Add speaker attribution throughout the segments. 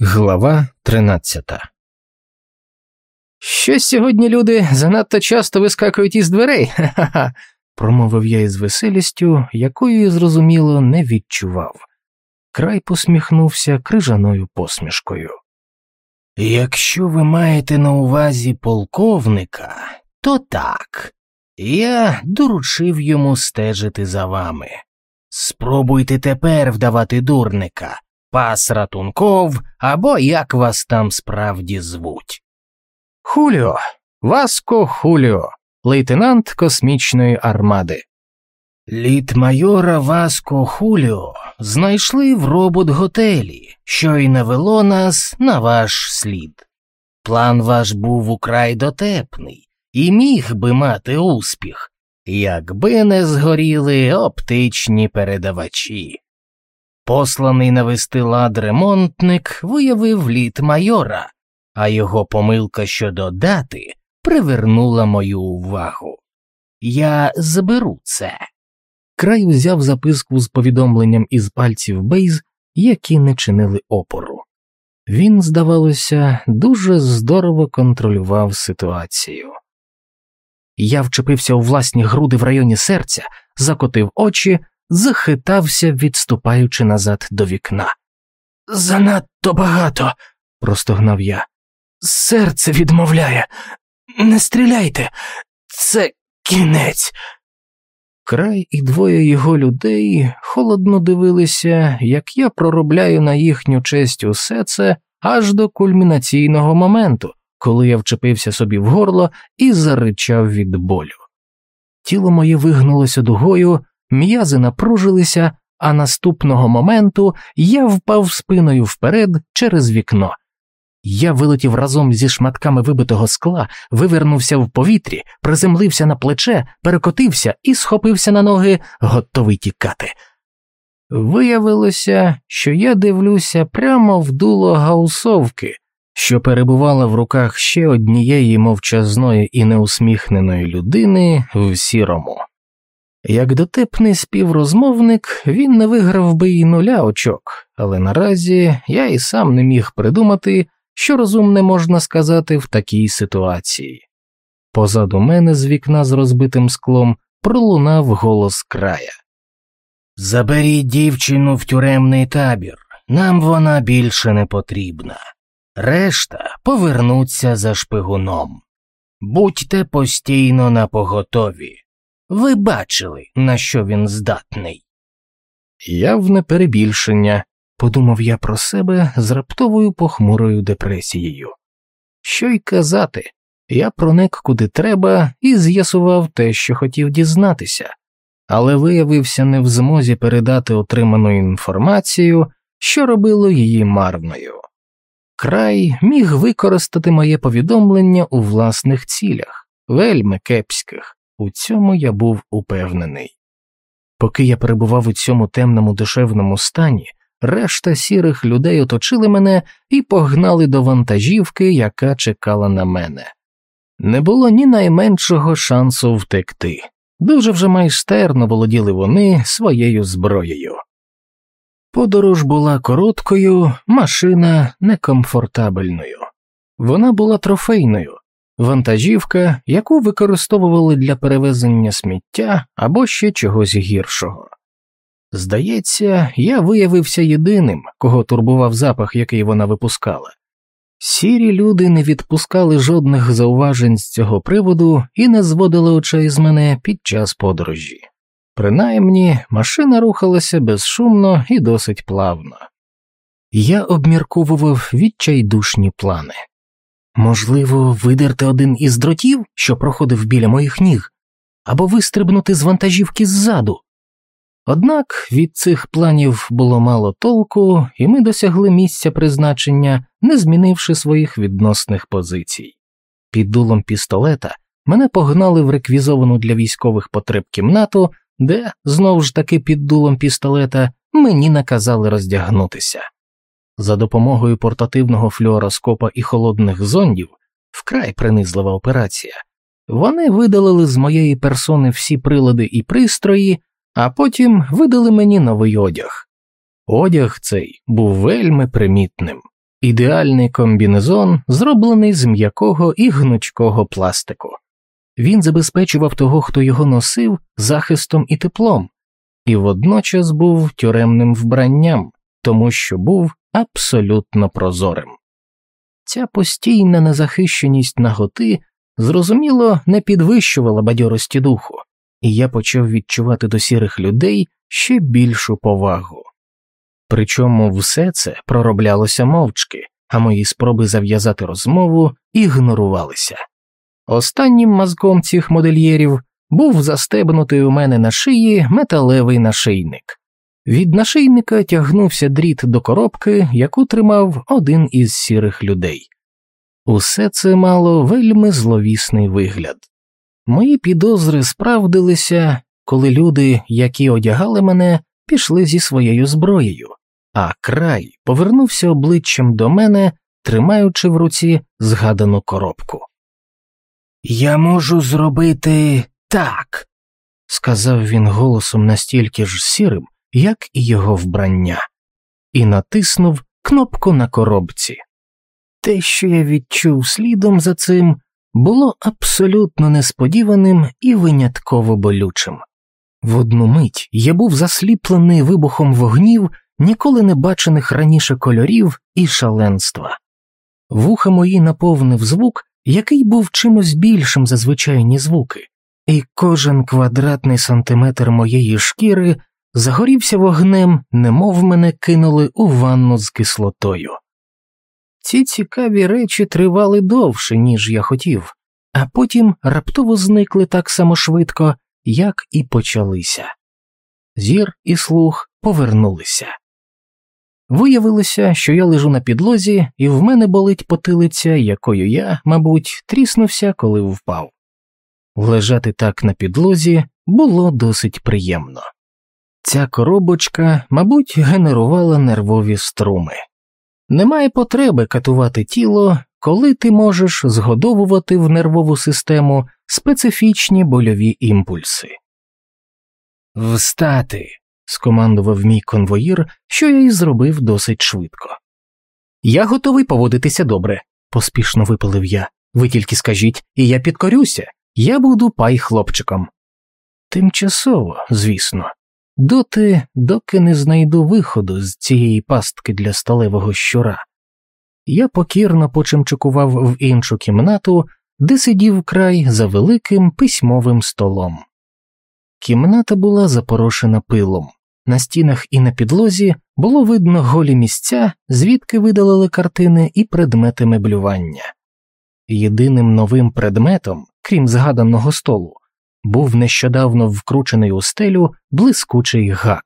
Speaker 1: Глава 13
Speaker 2: Щось сьогодні люди занадто часто вискакують із дверей, ха-ха-ха, промовив я із веселістю, якою зрозуміло не відчував. Край посміхнувся крижаною посмішкою.
Speaker 3: Якщо ви маєте на увазі полковника, то так. Я доручив йому стежити за вами. Спробуйте тепер вдавати дурника, пас ратунков або як вас там справді звуть.
Speaker 2: Хуліо, Васко Хуліо, лейтенант космічної армади.
Speaker 3: Літ майора Васко Хуліо знайшли в робот готелі, що й навело нас на ваш слід. План ваш був украй дотепний і міг би мати успіх, якби не згоріли оптичні передавачі. Посланий навести лад ремонтник виявив літ майора, а його помилка щодо дати привернула мою увагу. Я заберу це.
Speaker 2: Край взяв записку з повідомленням із пальців Бейз, які не чинили опору. Він, здавалося, дуже здорово контролював ситуацію. Я вчепився у власні груди в районі серця, закотив очі, захитався, відступаючи назад до вікна. Занадто багато, простогнав я. Серце відмовляє. Не стріляйте, це кінець. Край і двоє його людей холодно дивилися, як я проробляю на їхню честь усе це аж до кульмінаційного моменту, коли я вчепився собі в горло і заричав від болю. Тіло моє вигнулося дугою, м'язи напружилися, а наступного моменту я впав спиною вперед через вікно. Я вилетів разом зі шматками вибитого скла, вивернувся в повітрі, приземлився на плече, перекотився і схопився на ноги, готовий тікати. Виявилося, що я дивлюся прямо в дуло гаусовки, що перебувала в руках ще однієї мовчазної і неусміхненої людини в сірому. Як дотепний співрозмовник, він не виграв би і нуля очок, але наразі я і сам не міг придумати, що розумне можна сказати в такій ситуації. Позаду мене з вікна з розбитим склом пролунав голос края.
Speaker 3: Заберіть дівчину в тюремний табір, нам вона більше не потрібна. Решта повернуться за шпигуном. Будьте постійно на поготові. Ви бачили, на що він здатний.
Speaker 2: Явне перебільшення, подумав я про себе з раптовою похмурою депресією. Що й казати, я проник куди треба і з'ясував те, що хотів дізнатися, але виявився не в змозі передати отриману інформацію, що робило її марною. Край міг використати моє повідомлення у власних цілях, вельми кепських, у цьому я був упевнений. Поки я перебував у цьому темному душевному стані, решта сірих людей оточили мене і погнали до вантажівки, яка чекала на мене. Не було ні найменшого шансу втекти. Дуже вже майстерно володіли вони своєю зброєю. Подорож була короткою, машина некомфортабельною. Вона була трофейною, вантажівка, яку використовували для перевезення сміття або ще чогось гіршого. Здається, я виявився єдиним, кого турбував запах, який вона випускала. Сірі люди не відпускали жодних зауважень з цього приводу і не зводили очей з мене під час подорожі. Принаймні, машина рухалася безшумно і досить плавно. Я обмірковував відчайдушні плани. Можливо, видерти один із дротів, що проходив біля моїх ніг, або вистрибнути з вантажівки ззаду. Однак від цих планів було мало толку, і ми досягли місця призначення, не змінивши своїх відносних позицій. Під дулом пістолета мене погнали в реквізовану для військових потреб кімнату, де, знову ж таки під дулом пістолета, мені наказали роздягнутися. За допомогою портативного флюороскопа і холодних зондів, вкрай принизлива операція, вони видалили з моєї персони всі прилади і пристрої а потім видали мені новий одяг. Одяг цей був вельми примітним. ідеальний комбінезон, зроблений з м'якого і гнучкого пластику. Він забезпечував того, хто його носив, захистом і теплом, і водночас був тюремним вбранням, тому що був абсолютно прозорим. Ця постійна незахищеність наготи, зрозуміло, не підвищувала бадьорості духу, і я почав відчувати до сірих людей ще більшу повагу. Причому все це пророблялося мовчки, а мої спроби зав'язати розмову ігнорувалися. Останнім мазком цих модельєрів був застебнутий у мене на шиї металевий нашийник. Від нашийника тягнувся дріт до коробки, яку тримав один із сірих людей. Усе це мало вельми зловісний вигляд. Мої підозри справдилися, коли люди, які одягали мене, пішли зі своєю зброєю, а край повернувся обличчям до мене, тримаючи в руці згадану коробку.
Speaker 3: Я можу зробити так,
Speaker 2: сказав він голосом настільки ж сірим, як і його вбрання, і натиснув кнопку на коробці. Те, що я відчув слідом за цим, було абсолютно несподіваним і винятково болючим. В одну мить я був засліплений вибухом вогнів, ніколи не бачених раніше кольорів і шаленства. Вуха мої наповнив звук, який був чимось більшим за звичайні звуки, і кожен квадратний сантиметр моєї шкіри загорівся вогнем, немов мене кинули у ванну з кислотою. Ці цікаві речі тривали довше, ніж я хотів, а потім раптово зникли так само швидко, як і почалися. Зір і слух повернулися. Виявилося, що я лежу на підлозі, і в мене болить потилиця, якою я, мабуть, тріснувся, коли впав. Лежати так на підлозі було досить приємно. Ця коробочка, мабуть, генерувала нервові струми. Немає потреби катувати тіло, коли ти можеш згодовувати в нервову систему специфічні больові імпульси.
Speaker 3: Встати.
Speaker 2: скомандував мій конвоїр, що я й зробив досить швидко. Я готовий поводитися добре, поспішно випалив я. Ви тільки скажіть, і я підкорюся, я буду пай хлопчиком. Тимчасово, звісно, доти, доки не знайду виходу з цієї пастки для сталевого щура. Я покірно почимчикував в іншу кімнату, де сидів край за великим письмовим столом. Кімната була запорошена пилом. На стінах і на підлозі було видно голі місця, звідки видалили картини і предмети меблювання. Єдиним новим предметом, крім згаданого столу, був нещодавно вкручений у стелю блискучий гак.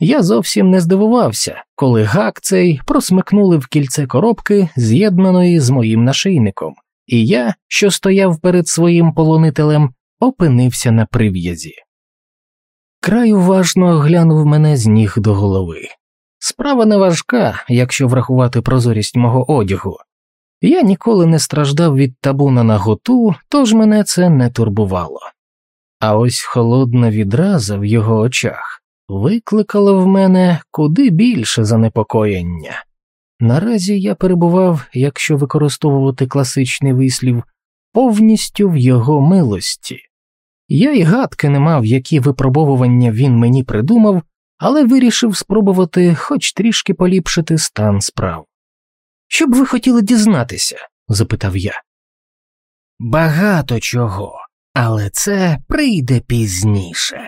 Speaker 2: Я зовсім не здивувався, коли гак цей просмикнули в кільце коробки, з'єднаної з моїм нашийником, і я, що стояв перед своїм полонителем, опинився на прив'язі. Край уважно оглянув мене з ніг до голови. Справа не важка, якщо врахувати прозорість мого одягу. Я ніколи не страждав від табу на наготу, тож мене це не турбувало. А ось холодна відраза в його очах викликала в мене куди більше занепокоєння. Наразі я перебував, якщо використовувати класичний вислів, повністю в його милості. Я й гадки не мав, які випробовування він мені придумав, але вирішив спробувати хоч трішки поліпшити стан справ. Що б ви хотіли дізнатися? запитав я.
Speaker 3: Багато чого, але це прийде пізніше.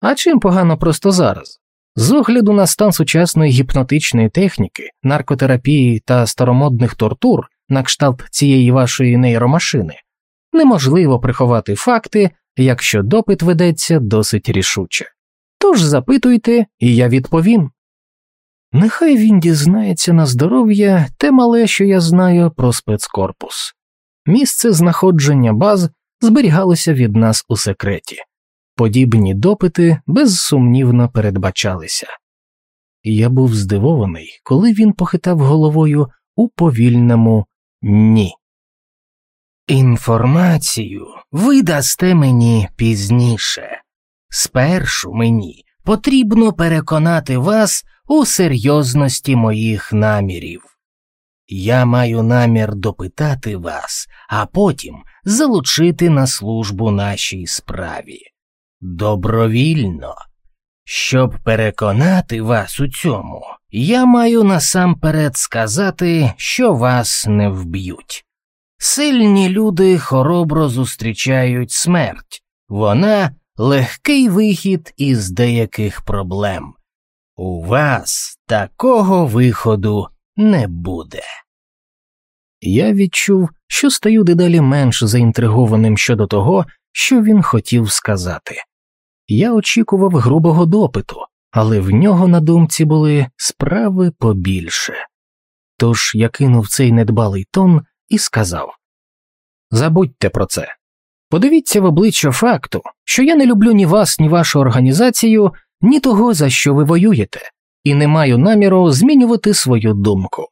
Speaker 2: А чим погано просто зараз? З огляду на стан сучасної гіпнотичної техніки, наркотерапії та старомодних тортур на кшталт цієї вашої нейромашини, неможливо приховати факти, якщо допит ведеться досить рішуче. Тож запитуйте, і я відповім. Нехай він дізнається на здоров'я те мале, що я знаю про спецкорпус. Місце знаходження баз зберігалося від нас у секреті. Подібні допити безсумнівно передбачалися. Я був здивований, коли він похитав головою у повільному ні.
Speaker 3: Інформацію ви дасте мені пізніше. Спершу мені потрібно переконати вас у серйозності моїх намірів. Я маю намір допитати вас, а потім залучити на службу нашій справі. Добровільно. Щоб переконати вас у цьому, я маю насамперед сказати, що вас не вб'ють. Сильні люди хоробро зустрічають смерть, вона легкий вихід із деяких проблем. У вас такого виходу не буде.
Speaker 2: Я відчув, що стаю дедалі менш заінтригованим щодо того, що він хотів сказати. Я очікував грубого допиту, але в нього на думці були справи побільше. Тож я кинув цей недбалий тон і сказав Забудьте про це. Подивіться в обличчя факту, що я не люблю ні вас, ні вашу організацію, ні того, за що ви воюєте, і не маю наміру змінювати свою думку.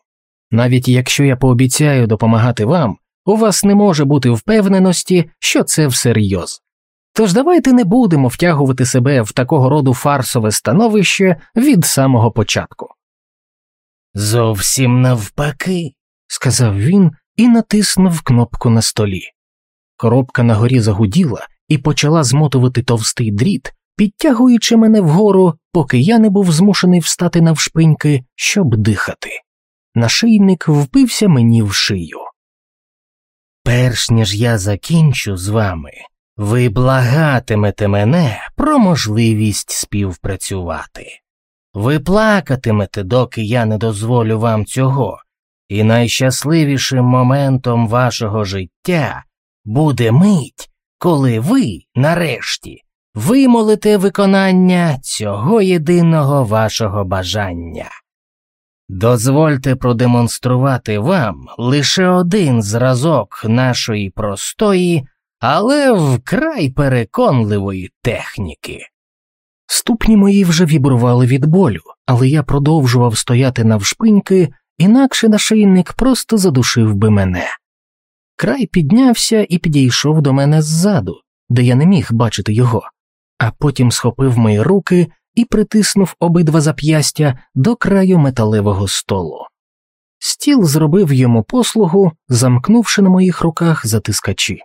Speaker 2: Навіть якщо я пообіцяю допомагати вам, у вас не може бути впевненості, що це всерйоз. Тож давайте не будемо втягувати себе в такого роду фарсове становище від самого початку.
Speaker 3: Зовсім навпаки,
Speaker 2: сказав він і натиснув кнопку на столі. Коробка на горі загуділа і почала змотувати товстий дріт, підтягуючи мене вгору, поки я не був змушений встати навшпиньки, щоб дихати. Нашийник впився мені в шию.
Speaker 3: Перш ніж я закінчу з вами, ви благатимете мене про можливість співпрацювати. Ви плакатимете, доки я не дозволю вам цього, і найщасливішим моментом вашого життя буде мить, коли ви, нарешті, вимолите виконання цього єдиного вашого бажання. Дозвольте продемонструвати вам лише один зразок нашої простої, але вкрай переконливої техніки.
Speaker 2: Ступні мої вже вібрували від болю, але я продовжував стояти навшпиньки, інакше нашийник просто задушив би мене. Край піднявся і підійшов до мене ззаду, де я не міг бачити його, а потім схопив мої руки і притиснув обидва зап'ястя до краю металевого столу. Стіл зробив йому послугу, замкнувши на моїх руках затискачі.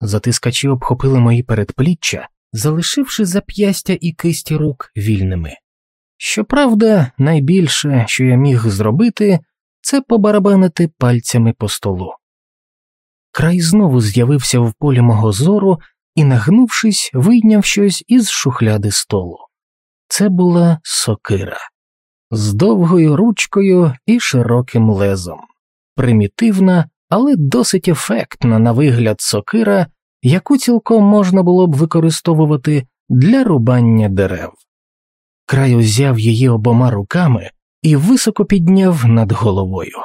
Speaker 2: Затискачі обхопили мої передпліччя, залишивши зап'ястя і кисті рук вільними. Щоправда, найбільше, що я міг зробити, це побарабанити пальцями по столу. Край знову з'явився в полі мого зору і, нагнувшись, вийняв щось із шухляди столу. Це була сокира з довгою ручкою і широким лезом, примітивна, але досить ефектна на вигляд сокира, яку цілком можна було б використовувати для рубання дерев. Край узяв її обома руками і високо підняв над головою.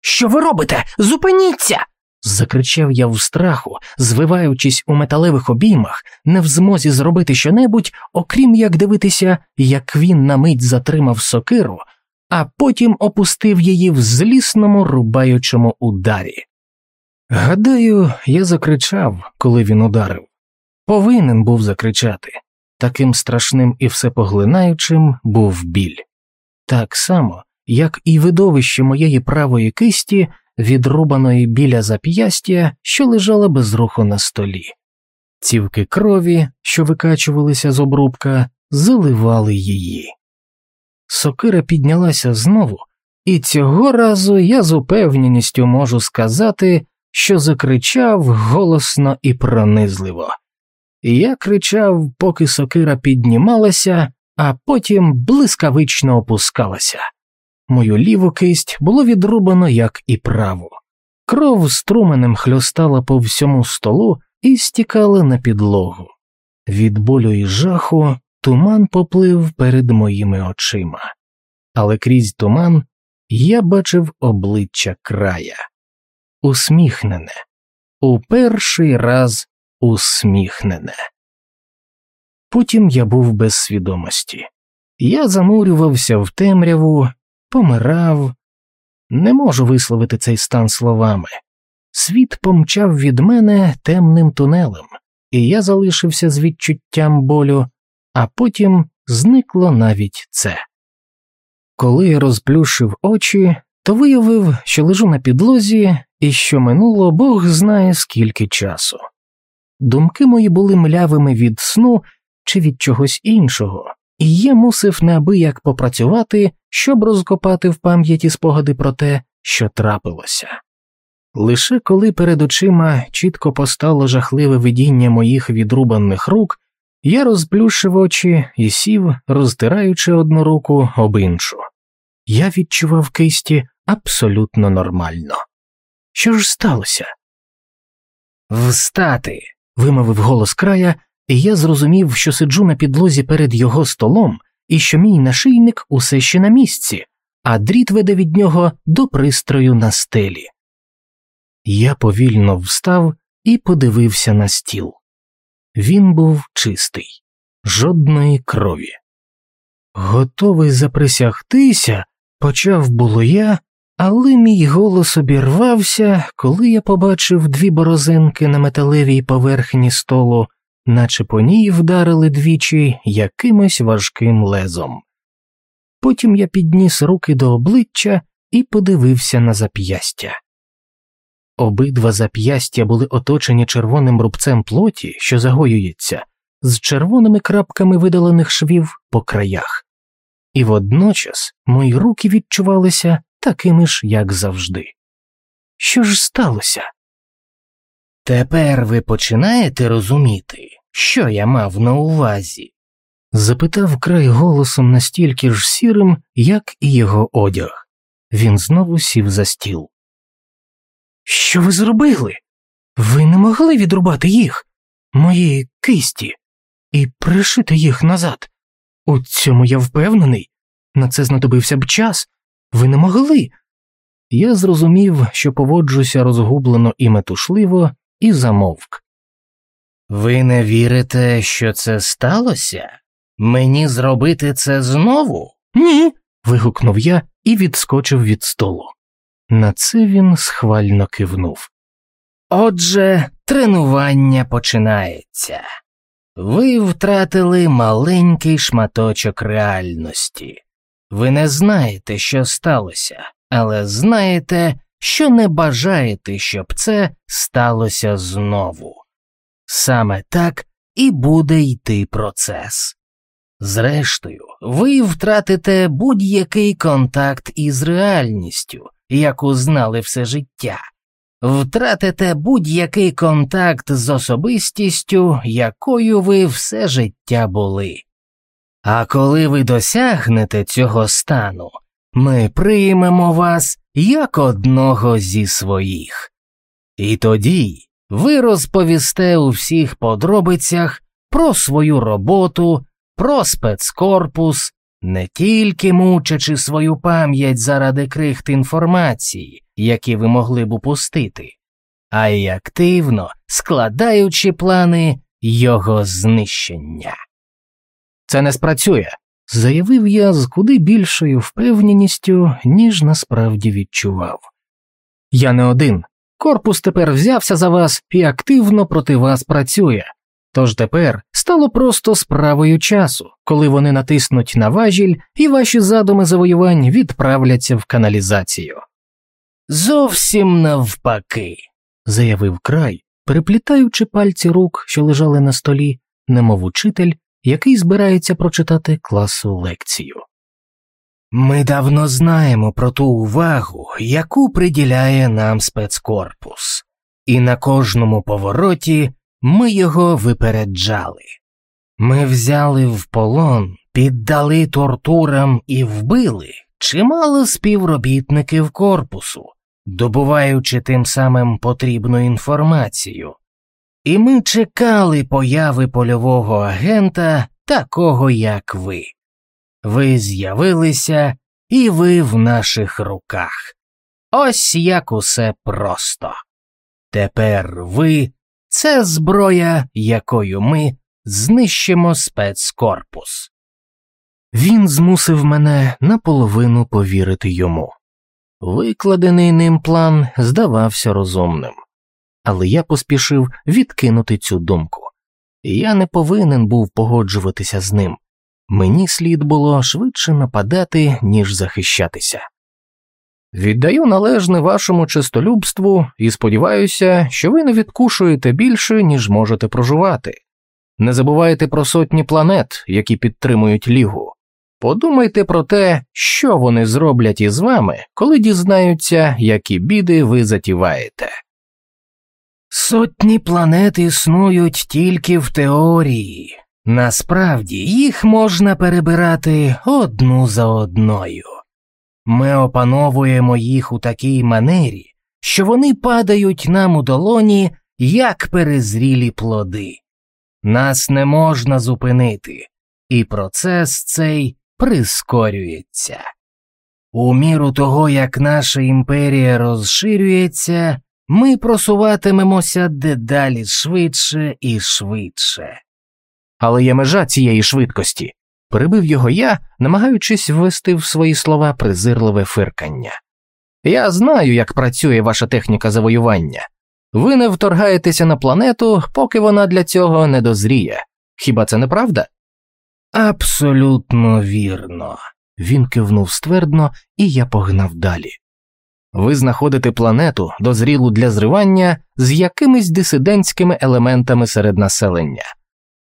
Speaker 3: Що ви робите? Зупиніться!
Speaker 2: Закричав я в страху, звиваючись у металевих обіймах, не в змозі зробити щонебудь, окрім як дивитися, як він на мить затримав сокиру, а потім опустив її в злісному рубаючому ударі. Гадаю, я закричав, коли він ударив. Повинен був закричати. Таким страшним і всепоглинаючим був біль. Так само, як і видовище моєї правої кисті, відрубаної біля зап'ястя, що лежала без руху на столі. Цівки крові, що викачувалися з обрубка, заливали її. Сокира піднялася знову, і цього разу я з упевненістю можу сказати, що закричав голосно і пронизливо. Я кричав, поки сокира піднімалася, а потім блискавично опускалася. Мою ліву кисть було відрубано, як і праву. Кров струменем хльостала по всьому столу і стікала на підлогу. Від болю і жаху туман поплив перед моїми очима, але крізь туман я бачив обличчя края усміхнене, у перший раз усміхнене. Потім я був без свідомості. Я замурювався в темряву, помирав, не можу висловити цей стан словами. Світ помчав від мене темним тунелем, і я залишився з відчуттям болю, а потім зникло навіть це. Коли я розплющив очі, то виявив, що лежу на підлозі і що минуло Бог знає скільки часу. Думки мої були млявими від сну чи від чогось іншого, і я мусив неабияк попрацювати, щоб розкопати в пам'яті спогади про те, що трапилося. Лише коли перед очима чітко постало жахливе видіння моїх відрубаних рук, я розплющив очі і сів, роздираючи одну руку об іншу. Я відчував кисті абсолютно нормально. Що ж сталося? Встати. вимовив голос края, і я зрозумів, що сиджу на підлозі перед його столом і що мій нашийник усе ще на місці, а дріт веде від нього до пристрою на стелі. Я повільно встав і подивився на стіл. Він був чистий, жодної крові. Готовий заприсягтися, почав було я, але мій голос обірвався, коли я побачив дві борозинки на металевій поверхні столу, наче по ній вдарили двічі якимось важким лезом. Потім я підніс руки до обличчя і подивився на зап'ястя. Обидва зап'ястя були оточені червоним рубцем плоті, що загоюється, з червоними крапками видалених швів по краях, і водночас мої руки відчувалися такими ж, як завжди. Що ж сталося? Тепер ви починаєте розуміти, що я мав на увазі? запитав край голосом настільки ж сірим, як і його одяг. Він знову сів за стіл. Що ви зробили? Ви не могли відрубати їх, мої кисті, і пришити їх назад. У цьому я впевнений, на це знадобився б час. Ви не могли. Я зрозумів, що поводжуся розгублено і метушливо, і замовк. Ви не вірите, що це сталося? Мені зробити це знову? Ні. вигукнув я і відскочив від столу. На це він схвально кивнув. Отже, тренування починається. Ви втратили маленький шматочок реальності. Ви не знаєте, що сталося, але знаєте, що не бажаєте, щоб це сталося знову. Саме так і буде йти процес. Зрештою, ви втратите будь-який контакт із реальністю яку знали все життя, втратите будь-який контакт з особистістю, якою ви все життя були. А коли ви досягнете цього стану, ми приймемо вас як одного зі своїх. І тоді ви розповісте у всіх подробицях про свою роботу, про спецкорпус, не тільки мучачи свою пам'ять заради крихт інформації, які ви могли б упустити, а й активно складаючи плани його знищення. Це не спрацює, заявив я з куди більшою впевненістю, ніж насправді відчував. Я не один. Корпус тепер взявся за вас і активно проти вас працює. Тож тепер стало просто справою часу, коли вони натиснуть на важіль і ваші задуми завоювань відправляться в каналізацію. Зовсім навпаки, заявив край, переплітаючи пальці рук, що лежали на столі, немов учитель, який збирається прочитати класу лекцію. Ми давно знаємо про ту увагу, яку приділяє нам спецкорпус, і на кожному повороті ми його випереджали. Ми взяли в полон, піддали тортурам і вбили чимало співробітників корпусу, добуваючи тим самим потрібну інформацію. І ми чекали появи польового агента, такого як ви. Ви з'явилися, і ви в наших руках. Ось як усе просто. Тепер ви це зброя, якою ми знищимо спецкорпус. Він змусив мене наполовину повірити йому. Викладений ним план здавався розумним, але я поспішив відкинути цю думку. Я не повинен був погоджуватися з ним. Мені слід було швидше нападати, ніж захищатися. Віддаю належне вашому чистолюбству і сподіваюся, що ви не відкушуєте більше, ніж можете проживати. Не забувайте про сотні планет, які підтримують лігу. Подумайте про те, що вони зроблять із вами, коли дізнаються, які біди ви затіваєте.
Speaker 3: Сотні планет існують тільки в теорії. Насправді їх можна перебирати одну за одною. Ми опановуємо їх у такій манері, що вони падають нам у долоні, як перезрілі плоди. Нас не можна зупинити, і процес цей прискорюється. У міру того, як наша імперія розширюється, ми просуватимемося дедалі швидше і швидше.
Speaker 2: Але є межа цієї швидкості, перебив його я, намагаючись ввести в свої слова презирливе фиркання. Я знаю, як працює ваша техніка завоювання. Ви не вторгаєтеся на планету, поки вона для цього не дозріє. Хіба це не правда?
Speaker 3: Абсолютно вірно.
Speaker 2: Він кивнув ствердно, і я погнав далі. Ви знаходите планету, дозрілу для зривання з якимись дисидентськими елементами серед населення.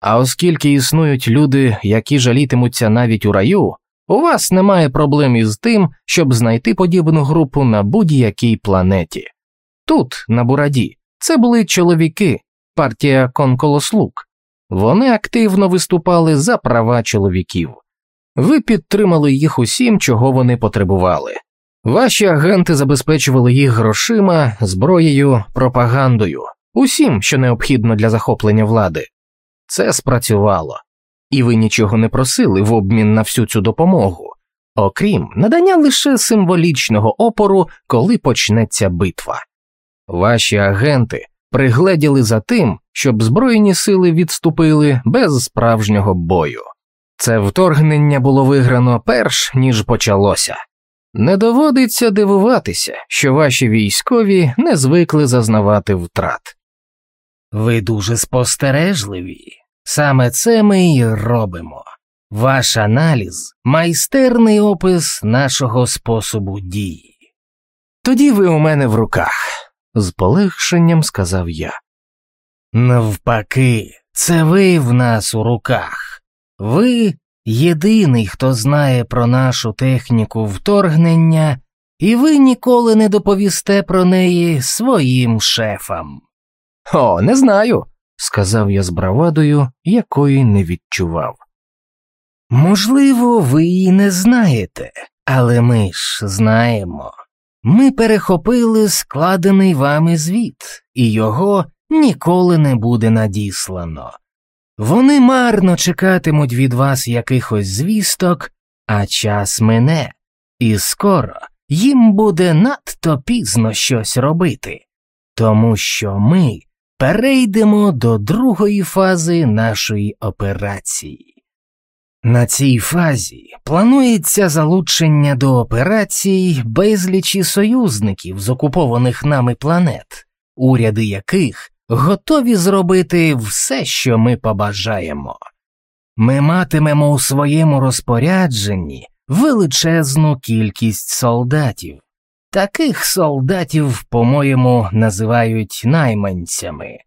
Speaker 2: А оскільки існують люди, які жалітимуться навіть у раю, у вас немає проблем із тим, щоб знайти подібну групу на будь-якій планеті. Тут, на Бураді, це були чоловіки, партія конколослуг. Вони активно виступали за права чоловіків. Ви підтримали їх усім, чого вони потребували. Ваші агенти забезпечували їх грошима, зброєю, пропагандою, усім, що необхідно для захоплення влади. Це спрацювало, і ви нічого не просили в обмін на всю цю допомогу, окрім надання лише символічного опору, коли почнеться битва. Ваші агенти пригледіли за тим, щоб Збройні сили відступили без справжнього бою. Це вторгнення було виграно перш ніж почалося. Не доводиться дивуватися, що ваші військові не звикли зазнавати втрат.
Speaker 3: Ви дуже спостережливі. Саме це ми й робимо. Ваш аналіз майстерний опис нашого способу дії.
Speaker 2: Тоді ви у мене в руках, з полегшенням сказав я.
Speaker 3: Навпаки, це ви в нас у руках. Ви єдиний, хто знає про нашу техніку вторгнення, і ви ніколи не доповісте про неї своїм шефам.
Speaker 2: О, не знаю, сказав я з бравадою, якої не відчував.
Speaker 3: Можливо, ви і не знаєте, але ми ж знаємо. Ми перехопили складений вами звіт, і його ніколи не буде надіслано. Вони марно чекатимуть від вас якихось звісток, а час мине, і скоро їм буде надто пізно щось робити, тому що ми перейдемо до другої фази нашої операції. На цій фазі планується залучення до операцій безлічі союзників з окупованих нами планет, уряди яких готові зробити все, що ми побажаємо. Ми матимемо у своєму розпорядженні величезну кількість солдатів. Таких солдатів, по-моєму, називають найманцями.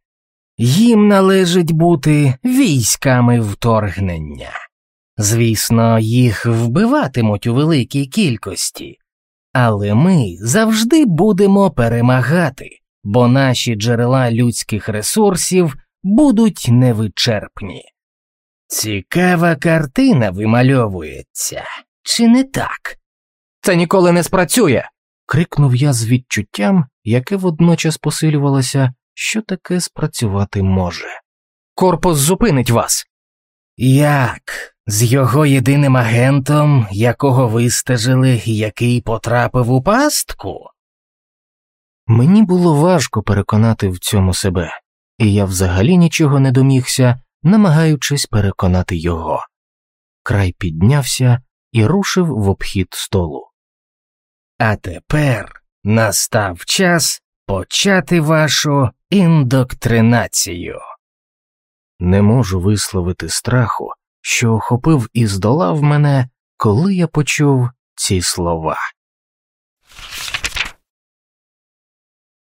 Speaker 3: Їм належить бути військами вторгнення. Звісно, їх вбиватимуть у великій кількості, але ми завжди будемо перемагати, бо наші джерела людських ресурсів будуть невичерпні. Цікава картина вимальовується, чи не так?
Speaker 2: Це ніколи не спрацює. Крикнув я з відчуттям, яке водночас посилювалося, що таке спрацювати може. Корпус зупинить вас.
Speaker 3: Як? З його єдиним агентом, якого вистежили і який потрапив у пастку?
Speaker 2: Мені було важко переконати в цьому себе, і я взагалі нічого не домігся, намагаючись переконати його. Край піднявся і рушив в обхід столу.
Speaker 3: А тепер настав час почати вашу індоктринацію.
Speaker 2: Не можу висловити страху, що охопив і здолав мене, коли я почув ці слова.